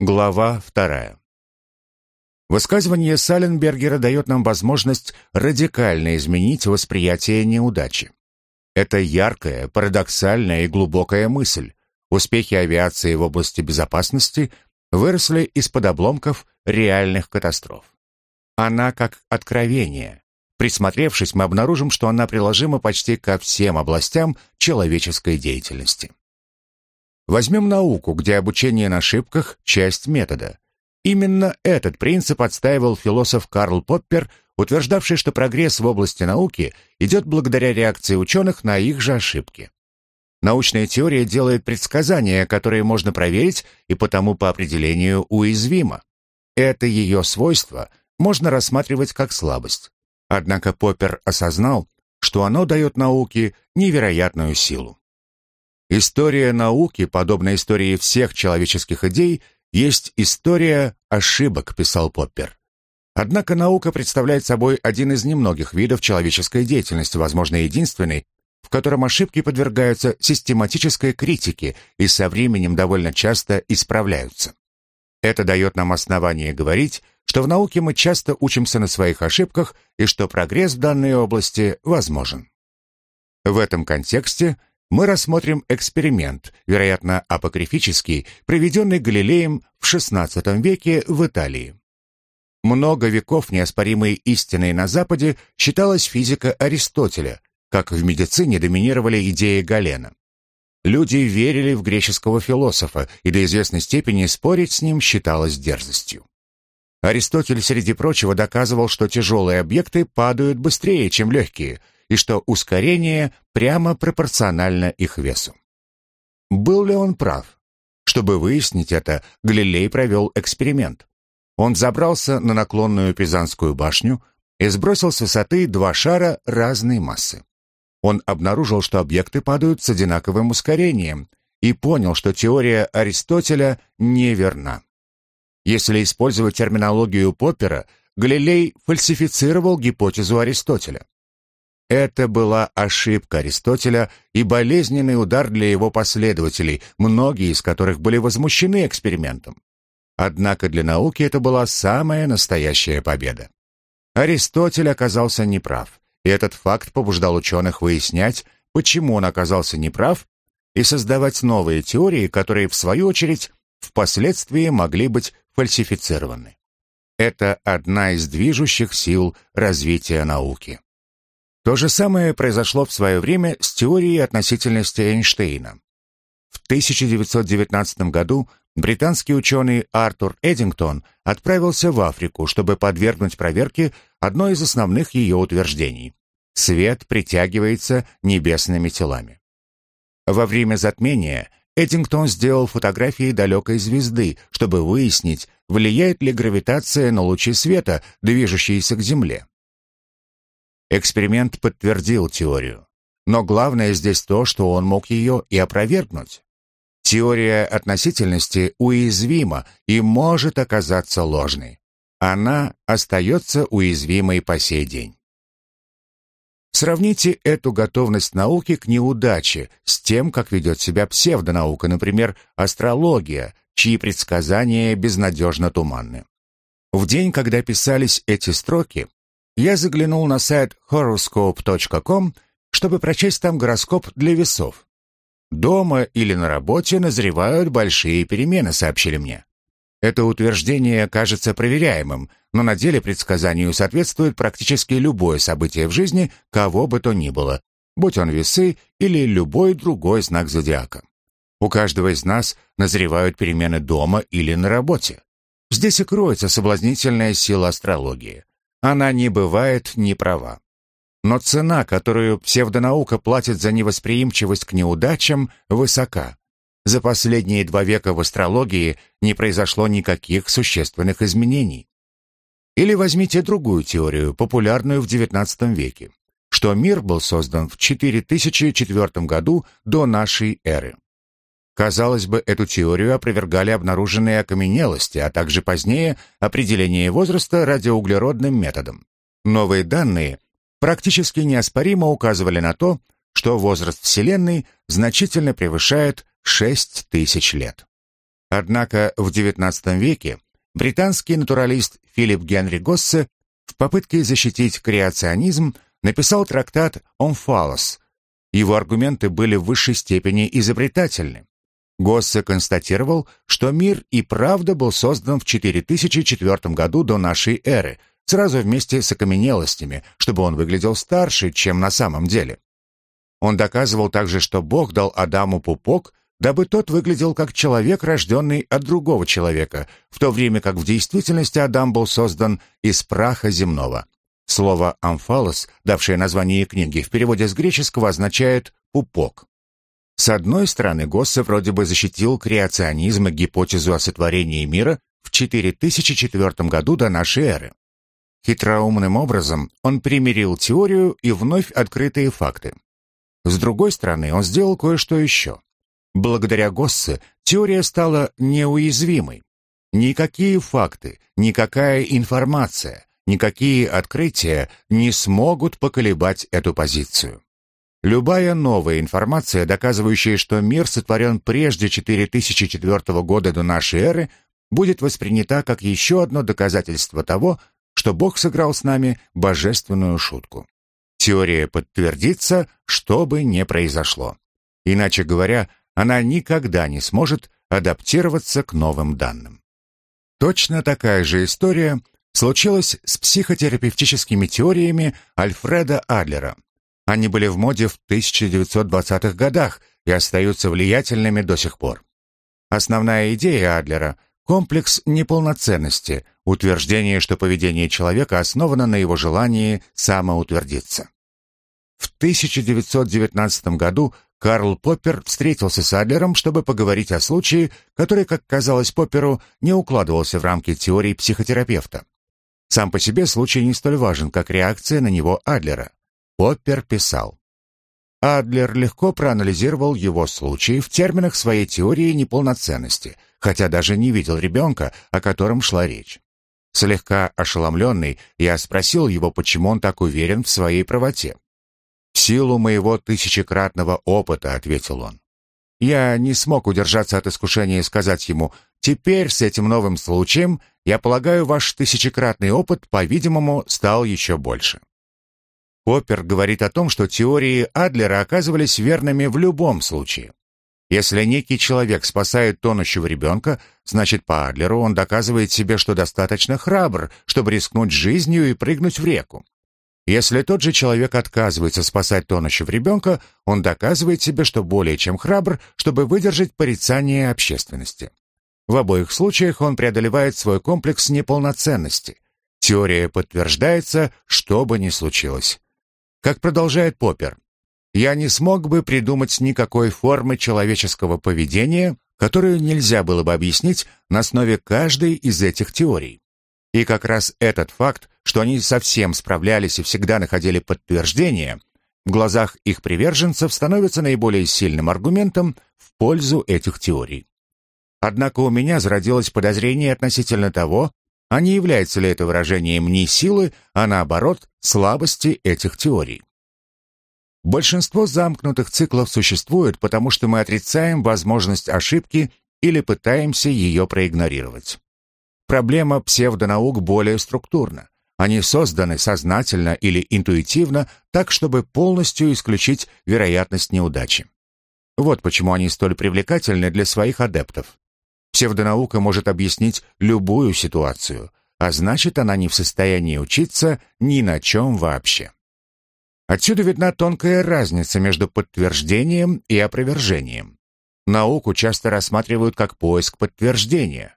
Глава вторая. Высказывание Саленбергера дает нам возможность радикально изменить восприятие неудачи. Это яркая, парадоксальная и глубокая мысль. Успехи авиации в области безопасности выросли из-под обломков реальных катастроф. Она как откровение. Присмотревшись, мы обнаружим, что она приложима почти ко всем областям человеческой деятельности. Возьмем науку, где обучение на ошибках – часть метода. Именно этот принцип отстаивал философ Карл Поппер, утверждавший, что прогресс в области науки идет благодаря реакции ученых на их же ошибки. Научная теория делает предсказания, которые можно проверить и потому по определению уязвима. Это ее свойство можно рассматривать как слабость. Однако Поппер осознал, что оно дает науке невероятную силу. История науки, подобно истории всех человеческих идей, есть история ошибок, писал Поппер. Однако наука представляет собой один из немногих видов человеческой деятельности, возможно, единственный, в котором ошибки подвергаются систематической критике и со временем довольно часто исправляются. Это дает нам основание говорить, что в науке мы часто учимся на своих ошибках и что прогресс в данной области возможен. В этом контексте мы рассмотрим эксперимент, вероятно, апокрифический, проведенный Галилеем в XVI веке в Италии. Много веков неоспоримой истиной на Западе считалась физика Аристотеля, как в медицине доминировали идеи Галена. Люди верили в греческого философа, и до известной степени спорить с ним считалось дерзостью. Аристотель, среди прочего, доказывал, что тяжелые объекты падают быстрее, чем легкие – и что ускорение прямо пропорционально их весу. Был ли он прав? Чтобы выяснить это, Галилей провел эксперимент. Он забрался на наклонную Пизанскую башню и сбросил с высоты два шара разной массы. Он обнаружил, что объекты падают с одинаковым ускорением, и понял, что теория Аристотеля неверна. Если использовать терминологию Поппера, Галилей фальсифицировал гипотезу Аристотеля. Это была ошибка Аристотеля и болезненный удар для его последователей, многие из которых были возмущены экспериментом. Однако для науки это была самая настоящая победа. Аристотель оказался неправ, и этот факт побуждал ученых выяснять, почему он оказался неправ, и создавать новые теории, которые, в свою очередь, впоследствии могли быть фальсифицированы. Это одна из движущих сил развития науки. То же самое произошло в свое время с теорией относительности Эйнштейна. В 1919 году британский ученый Артур Эдингтон отправился в Африку, чтобы подвергнуть проверке одно из основных ее утверждений. Свет притягивается небесными телами. Во время затмения Эдингтон сделал фотографии далекой звезды, чтобы выяснить, влияет ли гравитация на лучи света, движущиеся к Земле. Эксперимент подтвердил теорию. Но главное здесь то, что он мог ее и опровергнуть. Теория относительности уязвима и может оказаться ложной. Она остается уязвимой по сей день. Сравните эту готовность науки к неудаче с тем, как ведет себя псевдонаука, например, астрология, чьи предсказания безнадежно туманны. В день, когда писались эти строки, я заглянул на сайт horoscope.com, чтобы прочесть там гороскоп для весов. Дома или на работе назревают большие перемены, сообщили мне. Это утверждение кажется проверяемым, но на деле предсказанию соответствует практически любое событие в жизни кого бы то ни было, будь он весы или любой другой знак зодиака. У каждого из нас назревают перемены дома или на работе. Здесь и кроется соблазнительная сила астрологии она не бывает неправа. Но цена, которую псевдонаука платит за невосприимчивость к неудачам, высока. За последние два века в астрологии не произошло никаких существенных изменений. Или возьмите другую теорию, популярную в XIX веке, что мир был создан в 4004 году до нашей эры. Казалось бы, эту теорию опровергали обнаруженные окаменелости, а также позднее определение возраста радиоуглеродным методом. Новые данные практически неоспоримо указывали на то, что возраст Вселенной значительно превышает 6 тысяч лет. Однако в XIX веке британский натуралист Филипп Генри Госсе в попытке защитить креационизм написал трактат «Омфалос». Его аргументы были в высшей степени изобретательны. Госсе констатировал, что мир и правда был создан в 4004 году до нашей эры, сразу вместе с окаменелостями, чтобы он выглядел старше, чем на самом деле. Он доказывал также, что Бог дал Адаму пупок, дабы тот выглядел как человек, рожденный от другого человека, в то время как в действительности Адам был создан из праха земного. Слово «амфалос», давшее название книги, в переводе с греческого означает «пупок». С одной стороны, Госсе вроде бы защитил креационизм и гипотезу о сотворении мира в 4004 году до нашей эры. Хитроумным образом он примирил теорию и вновь открытые факты. С другой стороны, он сделал кое-что еще. Благодаря Госсе теория стала неуязвимой. Никакие факты, никакая информация, никакие открытия не смогут поколебать эту позицию. Любая новая информация, доказывающая, что мир сотворен прежде 4004 года до нашей эры, будет воспринята как еще одно доказательство того, что Бог сыграл с нами божественную шутку. Теория подтвердится, что бы ни произошло. Иначе говоря, она никогда не сможет адаптироваться к новым данным. Точно такая же история случилась с психотерапевтическими теориями Альфреда Адлера. Они были в моде в 1920-х годах и остаются влиятельными до сих пор. Основная идея Адлера – комплекс неполноценности, утверждение, что поведение человека основано на его желании самоутвердиться. В 1919 году Карл Поппер встретился с Адлером, чтобы поговорить о случае, который, как казалось Попперу, не укладывался в рамки теории психотерапевта. Сам по себе случай не столь важен, как реакция на него Адлера. Поппер писал. Адлер легко проанализировал его случай в терминах своей теории неполноценности, хотя даже не видел ребенка, о котором шла речь. Слегка ошеломленный, я спросил его, почему он так уверен в своей правоте. «В силу моего тысячекратного опыта», — ответил он. Я не смог удержаться от искушения сказать ему, «Теперь с этим новым случаем, я полагаю, ваш тысячекратный опыт, по-видимому, стал еще больше». Поппер говорит о том, что теории Адлера оказывались верными в любом случае. Если некий человек спасает тонущего ребенка, значит, по Адлеру он доказывает себе, что достаточно храбр, чтобы рискнуть жизнью и прыгнуть в реку. Если тот же человек отказывается спасать тонущего ребенка, он доказывает себе, что более чем храбр, чтобы выдержать порицание общественности. В обоих случаях он преодолевает свой комплекс неполноценности. Теория подтверждается, что бы ни случилось. Как продолжает Поппер, я не смог бы придумать никакой формы человеческого поведения, которую нельзя было бы объяснить на основе каждой из этих теорий. И как раз этот факт, что они совсем справлялись и всегда находили подтверждение, в глазах их приверженцев становится наиболее сильным аргументом в пользу этих теорий. Однако у меня зародилось подозрение относительно того, а не является ли это выражением не силы, а наоборот, слабости этих теорий. Большинство замкнутых циклов существует, потому что мы отрицаем возможность ошибки или пытаемся ее проигнорировать. Проблема псевдонаук более структурна. Они созданы сознательно или интуитивно так, чтобы полностью исключить вероятность неудачи. Вот почему они столь привлекательны для своих адептов. Псевдонаука может объяснить любую ситуацию, а значит, она не в состоянии учиться ни на чем вообще. Отсюда видна тонкая разница между подтверждением и опровержением. Науку часто рассматривают как поиск подтверждения.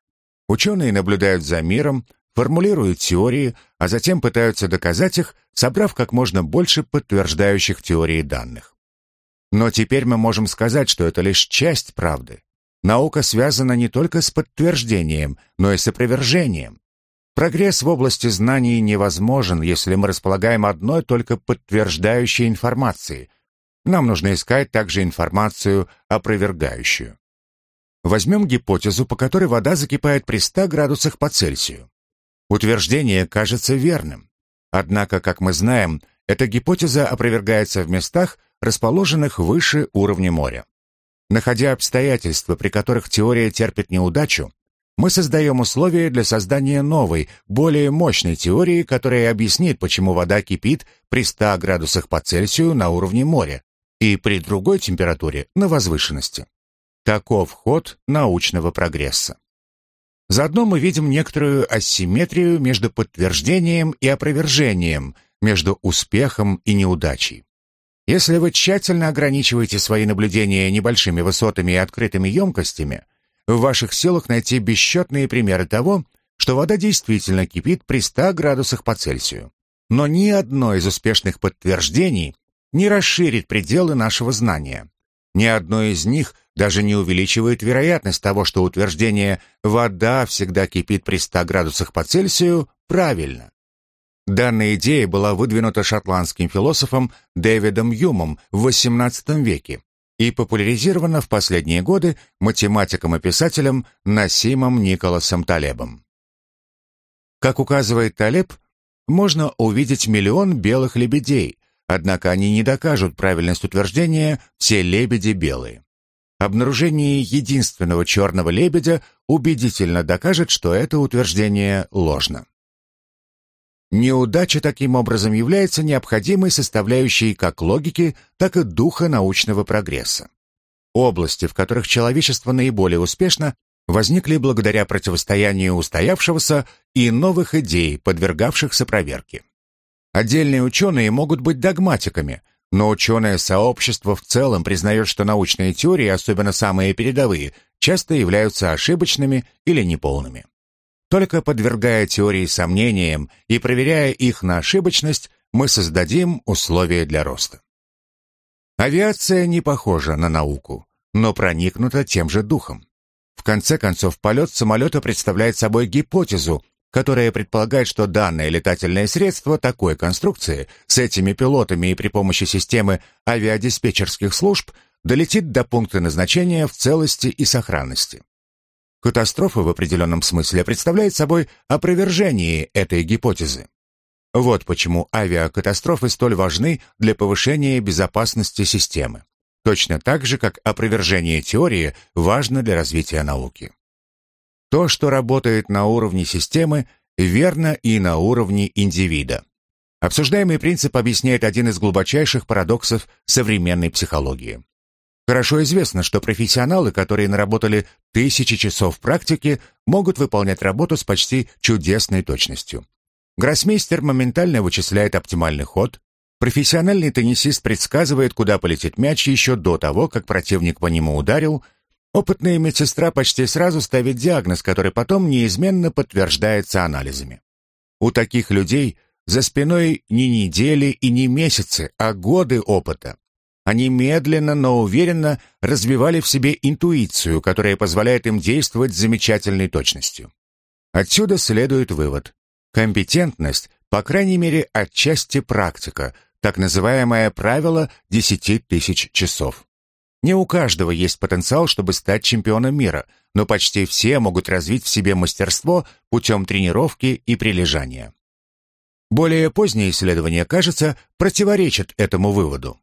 Ученые наблюдают за миром, формулируют теории, а затем пытаются доказать их, собрав как можно больше подтверждающих теории данных. Но теперь мы можем сказать, что это лишь часть правды. Наука связана не только с подтверждением, но и с опровержением. Прогресс в области знаний невозможен, если мы располагаем одной только подтверждающей информацией. Нам нужно искать также информацию опровергающую. Возьмем гипотезу, по которой вода закипает при 100 градусах по Цельсию. Утверждение кажется верным. Однако, как мы знаем, эта гипотеза опровергается в местах, расположенных выше уровня моря. Находя обстоятельства, при которых теория терпит неудачу, мы создаем условия для создания новой, более мощной теории, которая объяснит, почему вода кипит при 100 градусах по Цельсию на уровне моря и при другой температуре на возвышенности. Таков ход научного прогресса. Заодно мы видим некоторую асимметрию между подтверждением и опровержением, между успехом и неудачей. Если вы тщательно ограничиваете свои наблюдения небольшими высотами и открытыми емкостями, в ваших силах найти бесчетные примеры того, что вода действительно кипит при 100 градусах по Цельсию. Но ни одно из успешных подтверждений не расширит пределы нашего знания. Ни одно из них даже не увеличивает вероятность того, что утверждение «вода всегда кипит при 100 градусах по Цельсию» правильно. Данная идея была выдвинута шотландским философом Дэвидом Юмом в XVIII веке и популяризирована в последние годы математиком и писателем Насимом Николасом Талебом. Как указывает Талеб, можно увидеть миллион белых лебедей, однако они не докажут правильность утверждения «все лебеди белые». Обнаружение единственного черного лебедя убедительно докажет, что это утверждение ложно. Неудача таким образом является необходимой составляющей как логики, так и духа научного прогресса. Области, в которых человечество наиболее успешно, возникли благодаря противостоянию устоявшегося и новых идей, подвергавшихся проверке. Отдельные ученые могут быть догматиками, но ученое сообщество в целом признает, что научные теории, особенно самые передовые, часто являются ошибочными или неполными. Только подвергая теории сомнениям и проверяя их на ошибочность, мы создадим условия для роста. Авиация не похожа на науку, но проникнута тем же духом. В конце концов, полет самолета представляет собой гипотезу, которая предполагает, что данное летательное средство такой конструкции с этими пилотами и при помощи системы авиадиспетчерских служб долетит до пункта назначения в целости и сохранности. Катастрофа в определенном смысле представляет собой опровержение этой гипотезы. Вот почему авиакатастрофы столь важны для повышения безопасности системы. Точно так же, как опровержение теории важно для развития науки. То, что работает на уровне системы, верно и на уровне индивида. Обсуждаемый принцип объясняет один из глубочайших парадоксов современной психологии. Хорошо известно, что профессионалы, которые наработали тысячи часов практики, могут выполнять работу с почти чудесной точностью. Гроссмейстер моментально вычисляет оптимальный ход, профессиональный теннисист предсказывает, куда полетит мяч еще до того, как противник по нему ударил, опытная медсестра почти сразу ставит диагноз, который потом неизменно подтверждается анализами. У таких людей за спиной не недели и не месяцы, а годы опыта. Они медленно, но уверенно развивали в себе интуицию, которая позволяет им действовать с замечательной точностью. Отсюда следует вывод. Компетентность, по крайней мере, отчасти практика, так называемое правило 10 тысяч часов. Не у каждого есть потенциал, чтобы стать чемпионом мира, но почти все могут развить в себе мастерство путем тренировки и прилежания. Более поздние исследования, кажется, противоречат этому выводу.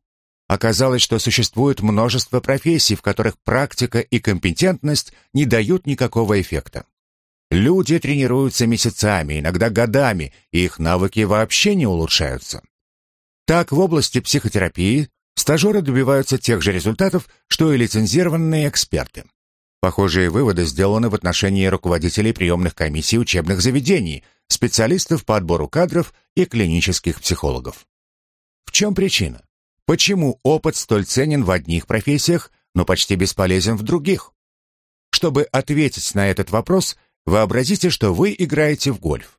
Оказалось, что существует множество профессий, в которых практика и компетентность не дают никакого эффекта. Люди тренируются месяцами, иногда годами, и их навыки вообще не улучшаются. Так, в области психотерапии стажеры добиваются тех же результатов, что и лицензированные эксперты. Похожие выводы сделаны в отношении руководителей приемных комиссий учебных заведений, специалистов по отбору кадров и клинических психологов. В чем причина? Почему опыт столь ценен в одних профессиях, но почти бесполезен в других? Чтобы ответить на этот вопрос, вообразите, что вы играете в гольф.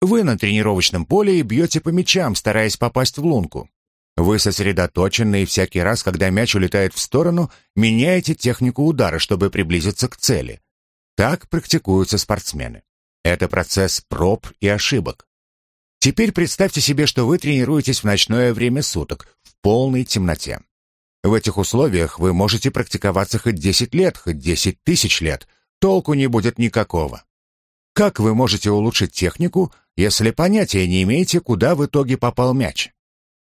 Вы на тренировочном поле и бьете по мячам, стараясь попасть в лунку. Вы сосредоточены и всякий раз, когда мяч улетает в сторону, меняете технику удара, чтобы приблизиться к цели. Так практикуются спортсмены. Это процесс проб и ошибок. Теперь представьте себе, что вы тренируетесь в ночное время суток, полной темноте. В этих условиях вы можете практиковаться хоть 10 лет, хоть 10 тысяч лет, толку не будет никакого. Как вы можете улучшить технику, если понятия не имеете, куда в итоге попал мяч?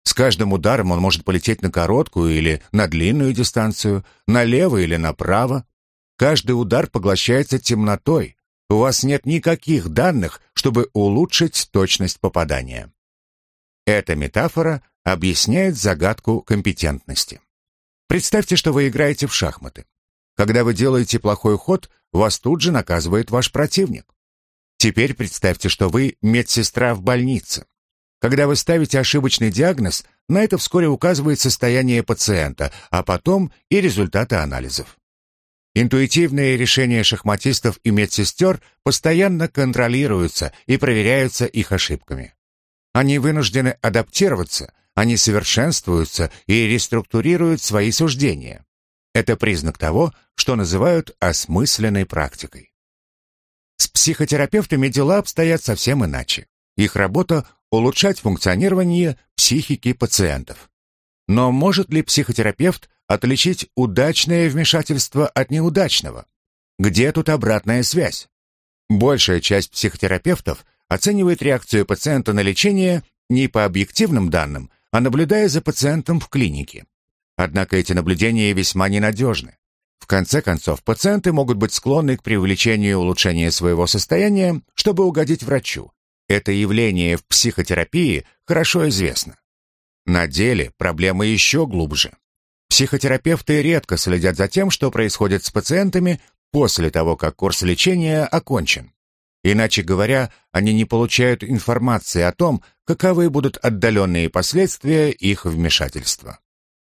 С каждым ударом он может полететь на короткую или на длинную дистанцию, налево или направо. Каждый удар поглощается темнотой. У вас нет никаких данных, чтобы улучшить точность попадания. Эта метафора объясняет загадку компетентности. Представьте, что вы играете в шахматы. Когда вы делаете плохой ход, вас тут же наказывает ваш противник. Теперь представьте, что вы медсестра в больнице. Когда вы ставите ошибочный диагноз, на это вскоре указывает состояние пациента, а потом и результаты анализов. Интуитивные решения шахматистов и медсестер постоянно контролируются и проверяются их ошибками. Они вынуждены адаптироваться, они совершенствуются и реструктурируют свои суждения. Это признак того, что называют осмысленной практикой. С психотерапевтами дела обстоят совсем иначе. Их работа – улучшать функционирование психики пациентов. Но может ли психотерапевт отличить удачное вмешательство от неудачного? Где тут обратная связь? Большая часть психотерапевтов оценивает реакцию пациента на лечение не по объективным данным, а наблюдая за пациентом в клинике. Однако эти наблюдения весьма ненадежны. В конце концов, пациенты могут быть склонны к привлечению улучшения своего состояния, чтобы угодить врачу. Это явление в психотерапии хорошо известно. На деле проблема еще глубже. Психотерапевты редко следят за тем, что происходит с пациентами после того, как курс лечения окончен. Иначе говоря, они не получают информации о том, каковы будут отдаленные последствия их вмешательства.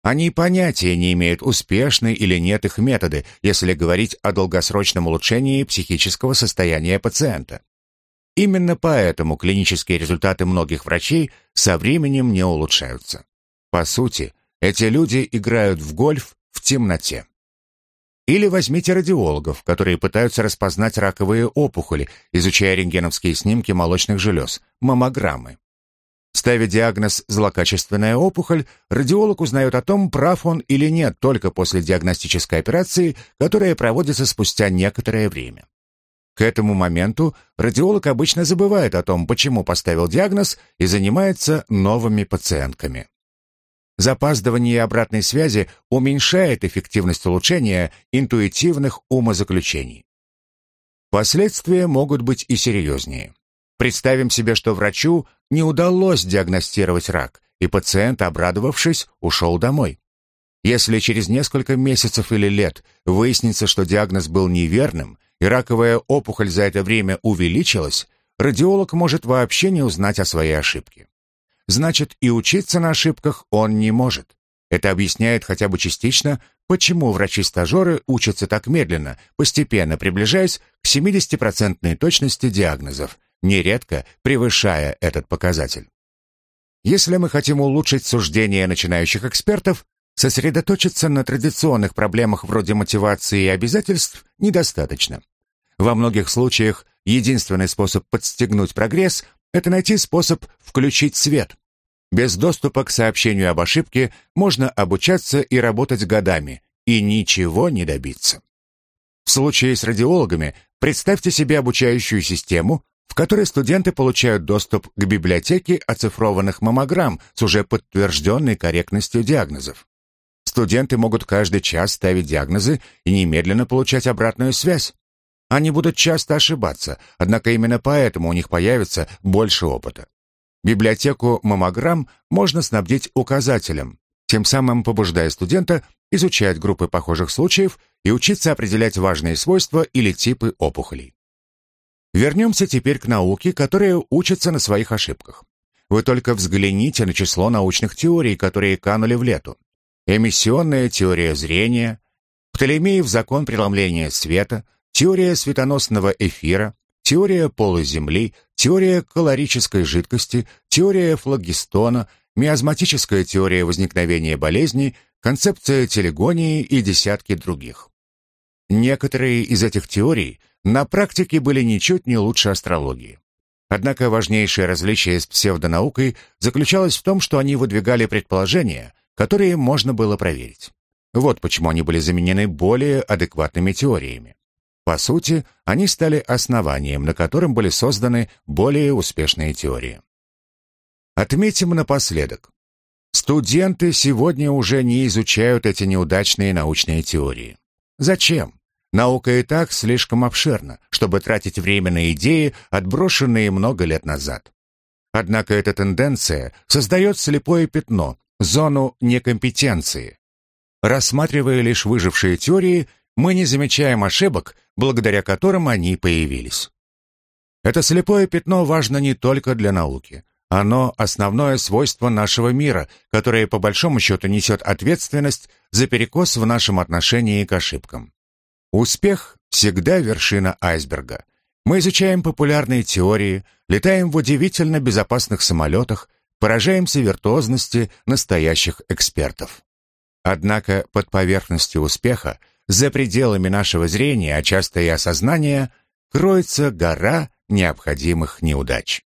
Они понятия не имеют, успешны или нет их методы, если говорить о долгосрочном улучшении психического состояния пациента. Именно поэтому клинические результаты многих врачей со временем не улучшаются. По сути, эти люди играют в гольф в темноте. Или возьмите радиологов, которые пытаются распознать раковые опухоли, изучая рентгеновские снимки молочных желез, маммограммы. Ставя диагноз «злокачественная опухоль», радиолог узнает о том, прав он или нет только после диагностической операции, которая проводится спустя некоторое время. К этому моменту радиолог обычно забывает о том, почему поставил диагноз и занимается новыми пациентками. Запаздывание обратной связи уменьшает эффективность улучшения интуитивных умозаключений. Последствия могут быть и серьезнее. Представим себе, что врачу не удалось диагностировать рак, и пациент, обрадовавшись, ушел домой. Если через несколько месяцев или лет выяснится, что диагноз был неверным, и раковая опухоль за это время увеличилась, радиолог может вообще не узнать о своей ошибке. Значит, и учиться на ошибках он не может. Это объясняет хотя бы частично, почему врачи-стажеры учатся так медленно, постепенно приближаясь к 70% точности диагнозов, нередко превышая этот показатель. Если мы хотим улучшить суждения начинающих экспертов, сосредоточиться на традиционных проблемах вроде мотивации и обязательств недостаточно. Во многих случаях единственный способ подстегнуть прогресс – это найти способ включить свет. Без доступа к сообщению об ошибке можно обучаться и работать годами, и ничего не добиться. В случае с радиологами представьте себе обучающую систему, в которой студенты получают доступ к библиотеке оцифрованных маммограмм с уже подтвержденной корректностью диагнозов. Студенты могут каждый час ставить диагнозы и немедленно получать обратную связь. Они будут часто ошибаться, однако именно поэтому у них появится больше опыта. Библиотеку маммограмм можно снабдить указателем, тем самым побуждая студента изучать группы похожих случаев и учиться определять важные свойства или типы опухолей. Вернемся теперь к науке, которая учится на своих ошибках. Вы только взгляните на число научных теорий, которые канули в лету. Эмиссионная теория зрения, Птолемеев закон преломления света, теория светоносного эфира, теория пола Земли, теория калорической жидкости, теория флагистона, миазматическая теория возникновения болезней, концепция телегонии и десятки других. Некоторые из этих теорий на практике были ничуть не лучше астрологии. Однако важнейшее различие с псевдонаукой заключалось в том, что они выдвигали предположения, которые можно было проверить. Вот почему они были заменены более адекватными теориями. По сути, они стали основанием, на котором были созданы более успешные теории. Отметим напоследок. Студенты сегодня уже не изучают эти неудачные научные теории. Зачем? Наука и так слишком обширна, чтобы тратить время на идеи, отброшенные много лет назад. Однако эта тенденция создает слепое пятно, зону некомпетенции. Рассматривая лишь выжившие теории, мы не замечаем ошибок, благодаря которым они появились. Это слепое пятно важно не только для науки. Оно – основное свойство нашего мира, которое по большому счету несет ответственность за перекос в нашем отношении к ошибкам. Успех – всегда вершина айсберга. Мы изучаем популярные теории, летаем в удивительно безопасных самолетах, поражаемся виртуозности настоящих экспертов. Однако под поверхностью успеха, за пределами нашего зрения, а часто и осознания, кроется гора необходимых неудач.